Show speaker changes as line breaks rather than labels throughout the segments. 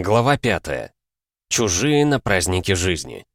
Глава 5. Чужие на празднике жизни.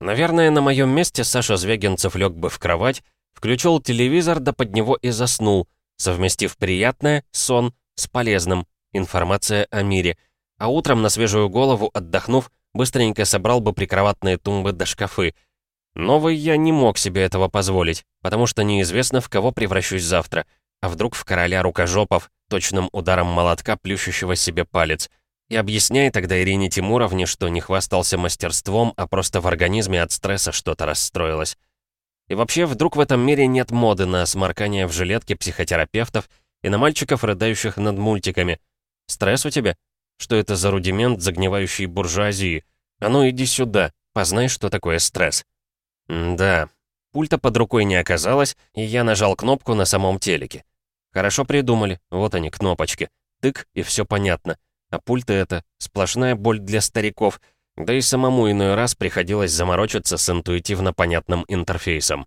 Наверное, на моем месте Саша Звягинцев лег бы в кровать, включил телевизор, да под него и заснул, совместив приятное, сон, с полезным, информация о мире, а утром на свежую голову, отдохнув, быстренько собрал бы прикроватные тумбы до шкафы. Новый я не мог себе этого позволить, потому что неизвестно, в кого превращусь завтра, а вдруг в короля рукожопов, точным ударом молотка, плющущего себе палец. И объясняй тогда Ирине Тимуровне, что не хвастался мастерством, а просто в организме от стресса что-то расстроилось. И вообще, вдруг в этом мире нет моды на сморкание в жилетке психотерапевтов и на мальчиков, рыдающих над мультиками. Стресс у тебя? Что это за рудимент загнивающей буржуазии? А ну иди сюда, познай, что такое стресс. М да, пульта под рукой не оказалось, и я нажал кнопку на самом телеке. Хорошо придумали, вот они, кнопочки. Тык, и все понятно. А пульты это сплошная боль для стариков, да и самому иной раз приходилось заморочиться с интуитивно понятным интерфейсом.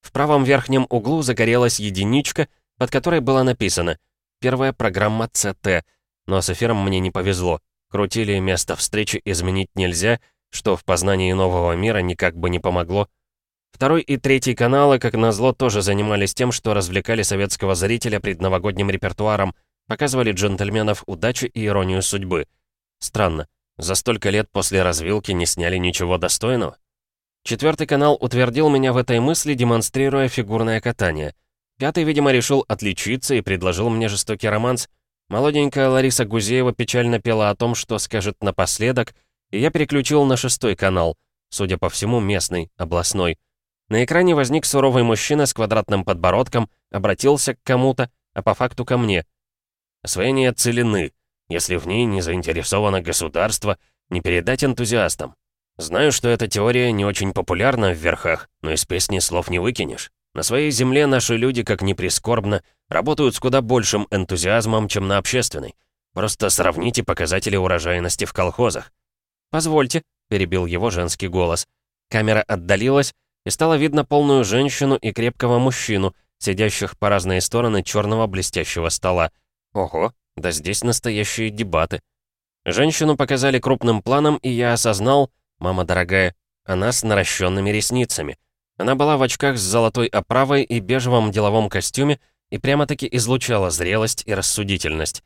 В правом верхнем углу загорелась единичка, под которой было написано «Первая программа ЦТ», но с эфиром мне не повезло. Крутили место встречи изменить нельзя, что в познании нового мира никак бы не помогло. Второй и третий каналы, как назло, тоже занимались тем, что развлекали советского зрителя предновогодним репертуаром, показывали джентльменов удачи и иронию судьбы. Странно, за столько лет после развилки не сняли ничего достойного. Четвертый канал утвердил меня в этой мысли, демонстрируя фигурное катание. Пятый, видимо, решил отличиться и предложил мне жестокий романс. Молоденькая Лариса Гузеева печально пела о том, что скажет напоследок, и я переключил на шестой канал, судя по всему, местный, областной. На экране возник суровый мужчина с квадратным подбородком, обратился к кому-то, а по факту ко мне. Освоение целины. Если в ней не заинтересовано государство, не передать энтузиастам. Знаю, что эта теория не очень популярна в верхах, но из песни слов не выкинешь. На своей земле наши люди, как ни прискорбно, работают с куда большим энтузиазмом, чем на общественной. Просто сравните показатели урожайности в колхозах. «Позвольте», — перебил его женский голос. Камера отдалилась, и стало видно полную женщину и крепкого мужчину, сидящих по разные стороны черного блестящего стола. Ого, да здесь настоящие дебаты. Женщину показали крупным планом, и я осознал, мама дорогая, она с наращенными ресницами. Она была в очках с золотой оправой и бежевом деловом костюме и прямо-таки излучала зрелость и рассудительность.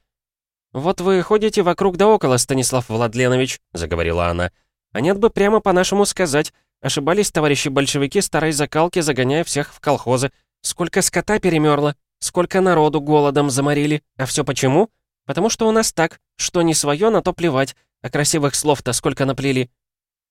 «Вот вы ходите вокруг да около, Станислав Владленович», — заговорила она. «А нет бы прямо по-нашему сказать, Ошибались товарищи большевики старой закалки, загоняя всех в колхозы. Сколько скота перемерло, сколько народу голодом заморили. А все почему? Потому что у нас так, что не свое, на то плевать. А красивых слов-то сколько наплели.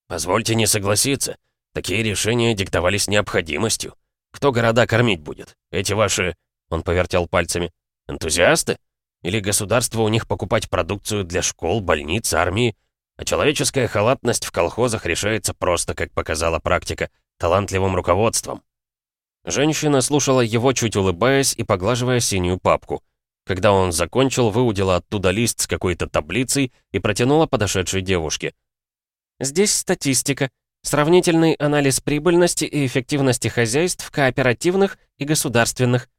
Позвольте не согласиться. Такие решения диктовались необходимостью. Кто города кормить будет? Эти ваши... Он повертел пальцами. Энтузиасты? Или государство у них покупать продукцию для школ, больниц, армии? А человеческая халатность в колхозах решается просто, как показала практика, талантливым руководством. Женщина слушала его, чуть улыбаясь и поглаживая синюю папку. Когда он закончил, выудила оттуда лист с какой-то таблицей и протянула подошедшей девушке. «Здесь статистика. Сравнительный анализ прибыльности и эффективности хозяйств кооперативных и государственных».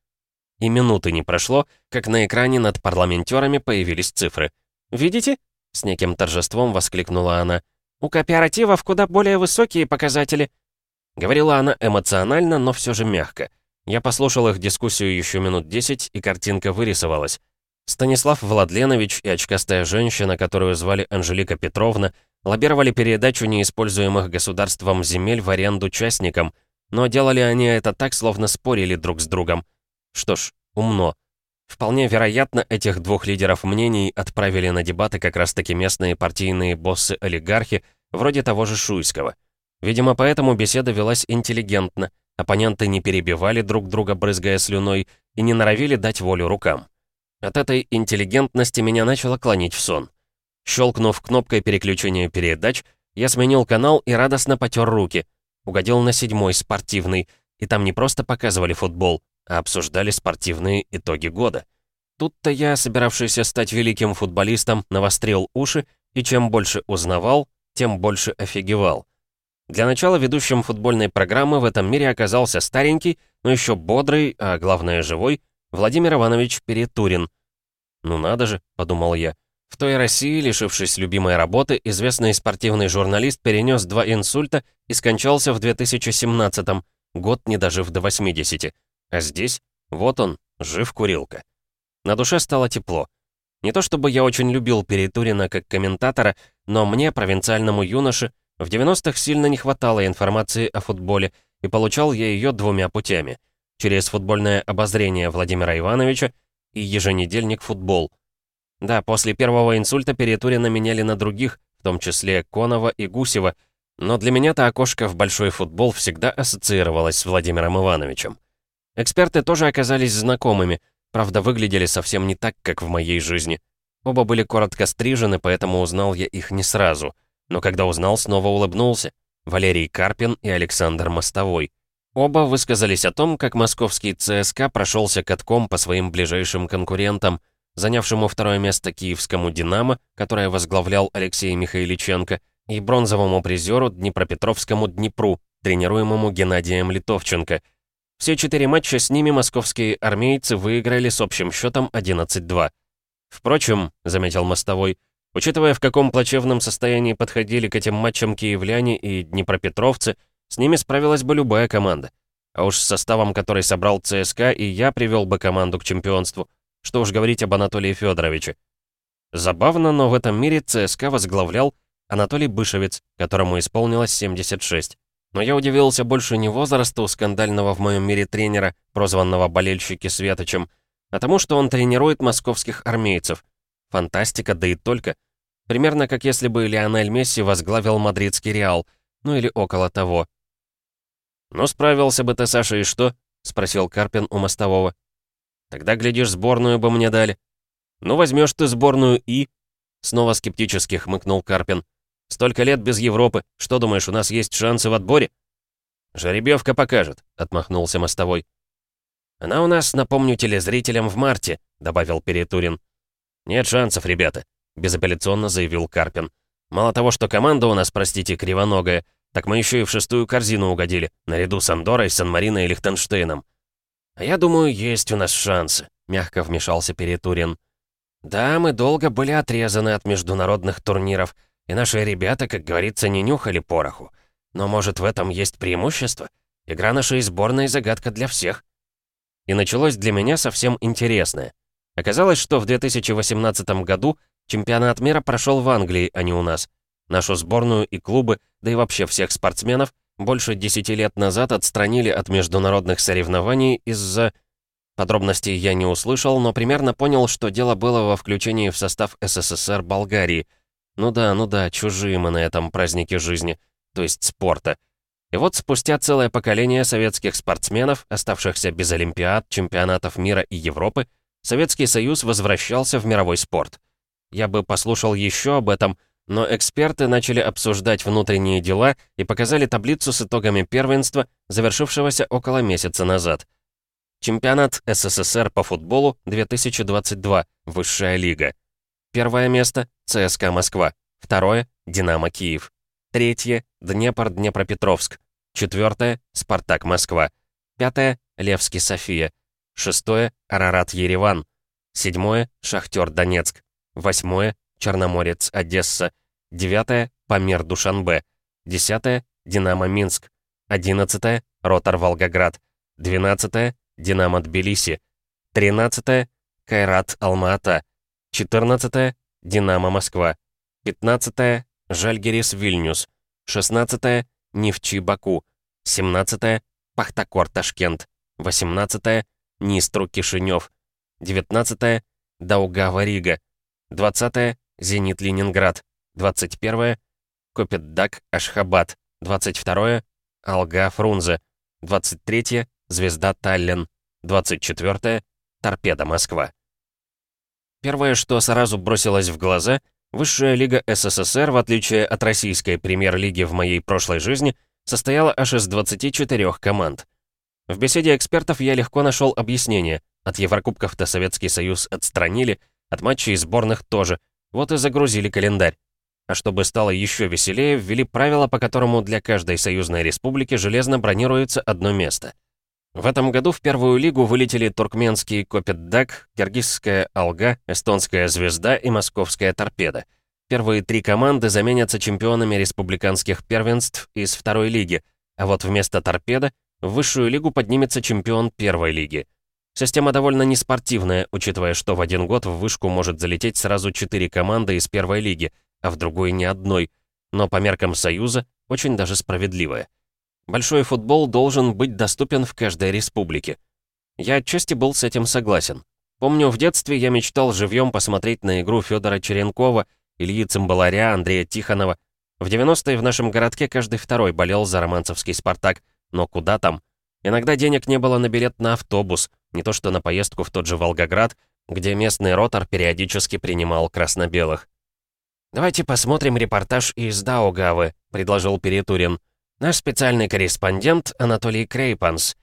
И минуты не прошло, как на экране над парламентерами появились цифры. «Видите? С неким торжеством воскликнула она. «У кооперативов куда более высокие показатели». Говорила она эмоционально, но все же мягко. Я послушал их дискуссию еще минут десять, и картинка вырисовалась. Станислав Владленович и очкастая женщина, которую звали Анжелика Петровна, лоббировали передачу неиспользуемых государством земель в аренду частникам, но делали они это так, словно спорили друг с другом. Что ж, умно. Вполне вероятно, этих двух лидеров мнений отправили на дебаты как раз-таки местные партийные боссы-олигархи, вроде того же Шуйского. Видимо, поэтому беседа велась интеллигентно, оппоненты не перебивали друг друга, брызгая слюной, и не норовили дать волю рукам. От этой интеллигентности меня начало клонить в сон. Щелкнув кнопкой переключения передач, я сменил канал и радостно потер руки. Угодил на седьмой, спортивный, и там не просто показывали футбол, а обсуждали спортивные итоги года. Тут-то я, собиравшийся стать великим футболистом, навострил уши, и чем больше узнавал, тем больше офигевал. Для начала ведущим футбольной программы в этом мире оказался старенький, но еще бодрый, а главное живой, Владимир Иванович Перетурин. «Ну надо же», — подумал я, — В той России, лишившись любимой работы, известный спортивный журналист перенес два инсульта и скончался в 2017-м, год не дожив до 80. А здесь, вот он, жив курилка. На душе стало тепло. Не то чтобы я очень любил Перетурина как комментатора, но мне, провинциальному юноше, в 90-х сильно не хватало информации о футболе, и получал я ее двумя путями. Через футбольное обозрение Владимира Ивановича и еженедельник «Футбол», да, после первого инсульта Перетурина меняли на других, в том числе Конова и Гусева, но для меня-то окошко в большой футбол всегда ассоциировалось с Владимиром Ивановичем. Эксперты тоже оказались знакомыми, правда, выглядели совсем не так, как в моей жизни. Оба были коротко стрижены, поэтому узнал я их не сразу. Но когда узнал, снова улыбнулся. Валерий Карпин и Александр Мостовой. Оба высказались о том, как московский ЦСКА прошелся катком по своим ближайшим конкурентам – занявшему второе место киевскому «Динамо», которое возглавлял Алексей Михайличенко, и бронзовому призеру Днепропетровскому «Днепру», тренируемому Геннадием Литовченко. Все четыре матча с ними московские армейцы выиграли с общим счетом 11-2. Впрочем, заметил Мостовой, учитывая, в каком плачевном состоянии подходили к этим матчам киевляне и днепропетровцы, с ними справилась бы любая команда. А уж с составом, который собрал ЦСКА, и я привел бы команду к чемпионству. Что уж говорить об Анатолии Федоровиче. Забавно, но в этом мире ЦСКА возглавлял Анатолий Бышевец, которому исполнилось 76. Но я удивился больше не возрасту скандального в моем мире тренера, прозванного болельщики Светочем, а тому, что он тренирует московских армейцев. Фантастика, да и только. Примерно как если бы Лионель Месси возглавил мадридский Реал, ну или около того. «Ну, справился бы ты, Саша, и что?» — спросил Карпин у мостового. Тогда, глядишь, сборную бы мне дали. Ну, возьмешь ты сборную и... Снова скептически хмыкнул Карпин. Столько лет без Европы. Что думаешь, у нас есть шансы в отборе? Жеребьевка покажет, отмахнулся мостовой. Она у нас, напомню телезрителям, в марте, добавил Перетурин. Нет шансов, ребята, безапелляционно заявил Карпин. Мало того, что команда у нас, простите, кривоногая, так мы еще и в шестую корзину угодили, наряду с Андорой, Сан-Марино и Лихтенштейном. «А я думаю, есть у нас шансы», — мягко вмешался Перетурин. «Да, мы долго были отрезаны от международных турниров, и наши ребята, как говорится, не нюхали пороху. Но, может, в этом есть преимущество? Игра нашей сборной — загадка для всех». И началось для меня совсем интересное. Оказалось, что в 2018 году чемпионат мира прошел в Англии, а не у нас. Нашу сборную и клубы, да и вообще всех спортсменов, больше десяти лет назад отстранили от международных соревнований из-за... Подробностей я не услышал, но примерно понял, что дело было во включении в состав СССР Болгарии. Ну да, ну да, чужие мы на этом празднике жизни, то есть спорта. И вот спустя целое поколение советских спортсменов, оставшихся без Олимпиад, чемпионатов мира и Европы, Советский Союз возвращался в мировой спорт. Я бы послушал еще об этом, но эксперты начали обсуждать внутренние дела и показали таблицу с итогами первенства, завершившегося около месяца назад. Чемпионат СССР по футболу 2022, Высшая лига. Первое место – ЦСКА Москва. Второе – Динамо Киев. Третье – Днепр Днепропетровск. Четвертое – Спартак Москва. Пятое – Левский София. Шестое – Арарат Ереван. Седьмое – Шахтер Донецк. Восьмое Черноморец, Одесса. 9 Памир, Душанбе. 10 Динамо, Минск. 11 Ротор, Волгоград. 12 Динамо, Тбилиси. 13 Кайрат, Алма-Ата. 14 Динамо, Москва. 15 Жальгерис, Вильнюс. 16 Нефчи, Баку. 17 Пахтакор, Ташкент. 18 Нистру, Кишинев. 19 Даугава, Рига. 20 Зенит Ленинград. 21 Копетдак Ашхабад. 22 Алга Фрунзе. 23 Звезда Таллин. 24 Торпеда Москва. Первое, что сразу бросилось в глаза, Высшая лига СССР, в отличие от российской премьер-лиги в моей прошлой жизни, состояла аж из 24 команд. В беседе экспертов я легко нашел объяснение. От Еврокубков-то Советский Союз отстранили, от матчей сборных тоже, вот и загрузили календарь. А чтобы стало еще веселее, ввели правило, по которому для каждой союзной республики железно бронируется одно место. В этом году в первую лигу вылетели туркменский Копетдак, киргизская Алга, эстонская Звезда и московская Торпеда. Первые три команды заменятся чемпионами республиканских первенств из второй лиги, а вот вместо Торпеда в высшую лигу поднимется чемпион первой лиги. Система довольно неспортивная, учитывая, что в один год в вышку может залететь сразу четыре команды из первой лиги, а в другой ни одной, но по меркам Союза очень даже справедливая. Большой футбол должен быть доступен в каждой республике. Я отчасти был с этим согласен. Помню, в детстве я мечтал живьем посмотреть на игру Федора Черенкова, Ильи Цимбаларя, Андрея Тихонова. В 90-е в нашем городке каждый второй болел за романцевский «Спартак», но куда там? Иногда денег не было на билет на автобус, не то что на поездку в тот же Волгоград, где местный ротор периодически принимал красно-белых. «Давайте посмотрим репортаж из Даугавы», — предложил Перетурин. Наш специальный корреспондент Анатолий Крейпанс.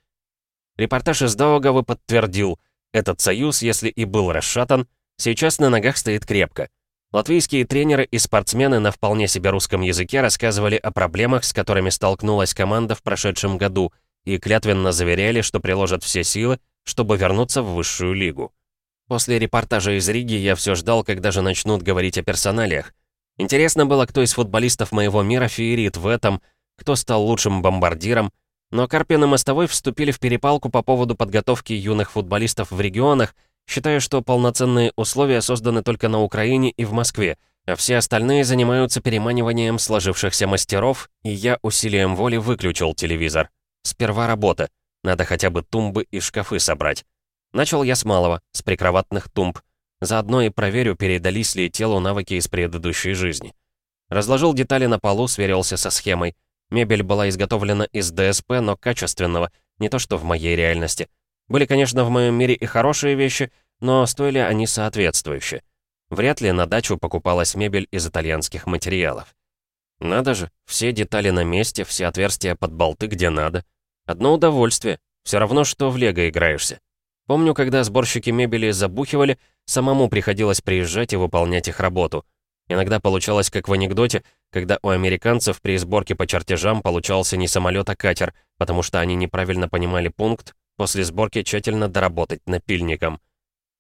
Репортаж из Даугавы подтвердил, этот союз, если и был расшатан, сейчас на ногах стоит крепко. Латвийские тренеры и спортсмены на вполне себе русском языке рассказывали о проблемах, с которыми столкнулась команда в прошедшем году, и клятвенно заверяли, что приложат все силы, чтобы вернуться в высшую лигу. После репортажа из Риги я все ждал, когда же начнут говорить о персоналиях. Интересно было, кто из футболистов моего мира феерит в этом, кто стал лучшим бомбардиром, но Карпин и Мостовой вступили в перепалку по поводу подготовки юных футболистов в регионах, считая, что полноценные условия созданы только на Украине и в Москве, а все остальные занимаются переманиванием сложившихся мастеров, и я усилием воли выключил телевизор. Сперва работа. Надо хотя бы тумбы и шкафы собрать. Начал я с малого, с прикроватных тумб. Заодно и проверю, передались ли телу навыки из предыдущей жизни. Разложил детали на полу, сверился со схемой. Мебель была изготовлена из ДСП, но качественного, не то что в моей реальности. Были, конечно, в моем мире и хорошие вещи, но стоили они соответствующе. Вряд ли на дачу покупалась мебель из итальянских материалов. Надо же, все детали на месте, все отверстия под болты где надо. Одно удовольствие, все равно, что в лего играешься. Помню, когда сборщики мебели забухивали, самому приходилось приезжать и выполнять их работу — Иногда получалось, как в анекдоте, когда у американцев при сборке по чертежам получался не самолет, а катер, потому что они неправильно понимали пункт, после сборки тщательно доработать напильником.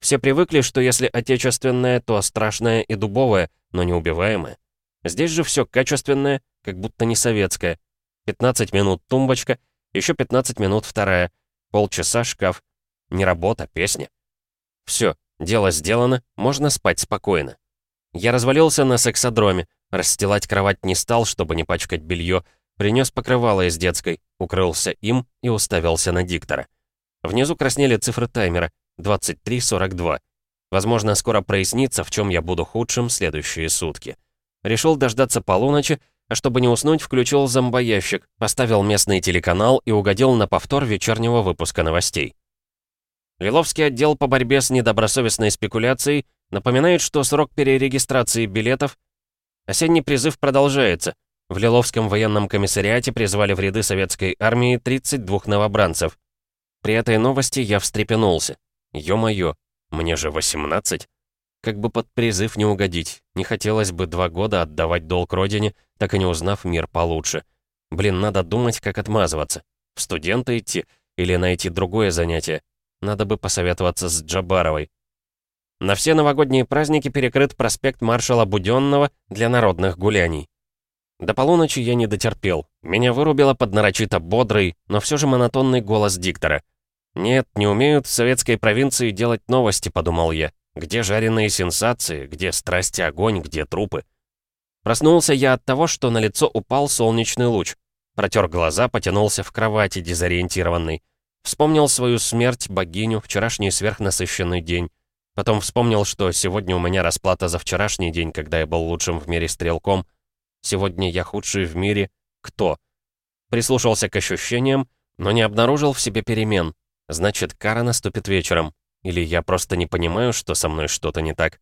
Все привыкли, что если отечественное, то страшное и дубовое, но неубиваемое. Здесь же все качественное, как будто не советское. 15 минут тумбочка, еще 15 минут вторая, полчаса шкаф. Не работа, песня. Все, дело сделано, можно спать спокойно. Я развалился на сексодроме, расстилать кровать не стал, чтобы не пачкать белье, принес покрывало из детской, укрылся им и уставился на диктора. Внизу краснели цифры таймера 23.42. Возможно, скоро прояснится, в чем я буду худшим следующие сутки. Решил дождаться полуночи, а чтобы не уснуть, включил зомбоящик, поставил местный телеканал и угодил на повтор вечернего выпуска новостей. Лиловский отдел по борьбе с недобросовестной спекуляцией Напоминает, что срок перерегистрации билетов... Осенний призыв продолжается. В Лиловском военном комиссариате призвали в ряды советской армии 32 новобранцев. При этой новости я встрепенулся. Ё-моё, мне же 18. Как бы под призыв не угодить. Не хотелось бы два года отдавать долг родине, так и не узнав мир получше. Блин, надо думать, как отмазываться. В студенты идти или найти другое занятие. Надо бы посоветоваться с Джабаровой. На все новогодние праздники перекрыт проспект маршала Буденного для народных гуляний. До полуночи я не дотерпел. Меня вырубило под нарочито бодрый, но все же монотонный голос диктора. «Нет, не умеют в советской провинции делать новости», — подумал я. «Где жареные сенсации? Где страсти огонь? Где трупы?» Проснулся я от того, что на лицо упал солнечный луч. Протер глаза, потянулся в кровати, дезориентированный. Вспомнил свою смерть, богиню, вчерашний сверхнасыщенный день. Потом вспомнил, что сегодня у меня расплата за вчерашний день, когда я был лучшим в мире стрелком. Сегодня я худший в мире. Кто? Прислушался к ощущениям, но не обнаружил в себе перемен. Значит, кара наступит вечером. Или я просто не понимаю, что со мной что-то не так.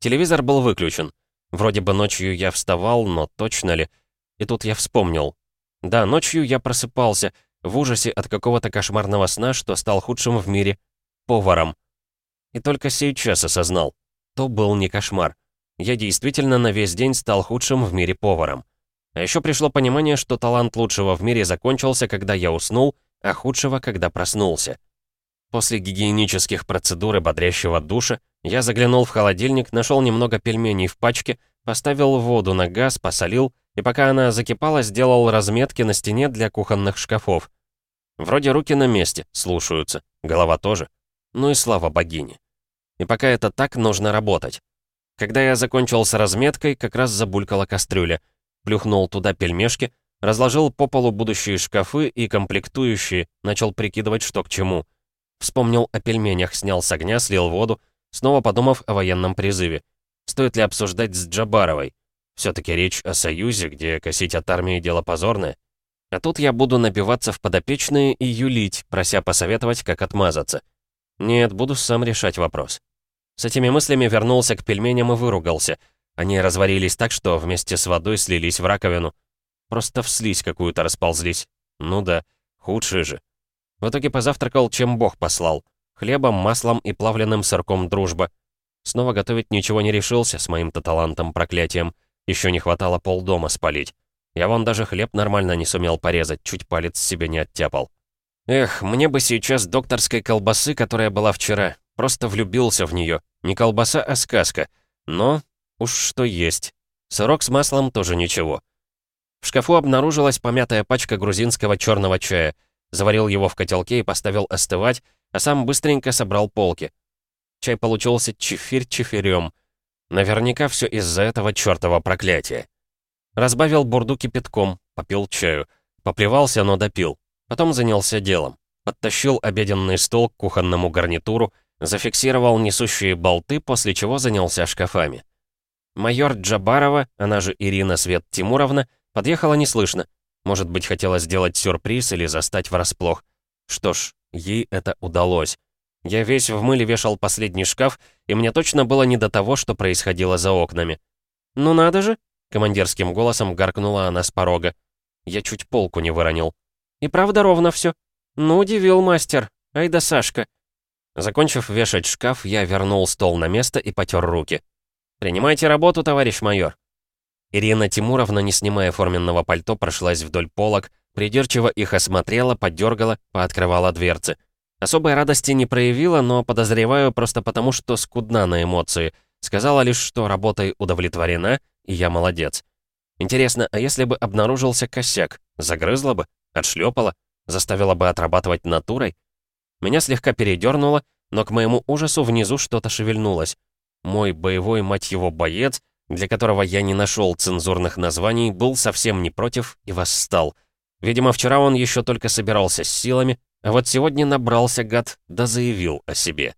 Телевизор был выключен. Вроде бы ночью я вставал, но точно ли? И тут я вспомнил. Да, ночью я просыпался, в ужасе от какого-то кошмарного сна, что стал худшим в мире поваром. И только сейчас осознал. То был не кошмар. Я действительно на весь день стал худшим в мире поваром. А еще пришло понимание, что талант лучшего в мире закончился, когда я уснул, а худшего, когда проснулся. После гигиенических процедур и бодрящего душа я заглянул в холодильник, нашел немного пельменей в пачке, поставил воду на газ, посолил, и пока она закипала, сделал разметки на стене для кухонных шкафов. Вроде руки на месте, слушаются, голова тоже. Ну и слава богине. И пока это так, нужно работать. Когда я закончил с разметкой, как раз забулькала кастрюля. Плюхнул туда пельмешки, разложил по полу будущие шкафы и комплектующие, начал прикидывать, что к чему. Вспомнил о пельменях, снял с огня, слил воду, снова подумав о военном призыве. Стоит ли обсуждать с Джабаровой? все таки речь о союзе, где косить от армии дело позорное. А тут я буду набиваться в подопечные и юлить, прося посоветовать, как отмазаться. Нет, буду сам решать вопрос. С этими мыслями вернулся к пельменям и выругался. Они разварились так, что вместе с водой слились в раковину. Просто в слизь какую-то расползлись. Ну да, худшие же. В итоге позавтракал, чем бог послал. Хлебом, маслом и плавленным сырком дружба. Снова готовить ничего не решился с моим-то талантом-проклятием. Еще не хватало полдома спалить. Я вон даже хлеб нормально не сумел порезать, чуть палец себе не оттяпал. Эх, мне бы сейчас докторской колбасы, которая была вчера. Просто влюбился в нее. Не колбаса, а сказка. Но уж что есть. Сырок с маслом тоже ничего. В шкафу обнаружилась помятая пачка грузинского черного чая. Заварил его в котелке и поставил остывать, а сам быстренько собрал полки. Чай получился чефирь чефирем. Наверняка все из-за этого чертова проклятия. Разбавил бурду кипятком, попил чаю. Поплевался, но допил. Потом занялся делом. Подтащил обеденный стол к кухонному гарнитуру, зафиксировал несущие болты, после чего занялся шкафами. Майор Джабарова, она же Ирина Свет Тимуровна, подъехала неслышно. Может быть, хотела сделать сюрприз или застать врасплох. Что ж, ей это удалось. Я весь в мыле вешал последний шкаф, и мне точно было не до того, что происходило за окнами. «Ну надо же!» Командирским голосом гаркнула она с порога. Я чуть полку не выронил. «И правда ровно все. Ну, удивил мастер. Ай да Сашка». Закончив вешать шкаф, я вернул стол на место и потер руки. «Принимайте работу, товарищ майор». Ирина Тимуровна, не снимая форменного пальто, прошлась вдоль полок, придирчиво их осмотрела, подергала, пооткрывала дверцы. Особой радости не проявила, но подозреваю просто потому, что скудна на эмоции. Сказала лишь, что работой удовлетворена, и я молодец. Интересно, а если бы обнаружился косяк, загрызла бы, отшлепала, заставила бы отрабатывать натурой? Меня слегка передернуло, но к моему ужасу внизу что-то шевельнулось. Мой боевой, мать его, боец, для которого я не нашел цензурных названий, был совсем не против и восстал. Видимо, вчера он еще только собирался с силами, а вот сегодня набрался гад, да заявил о себе.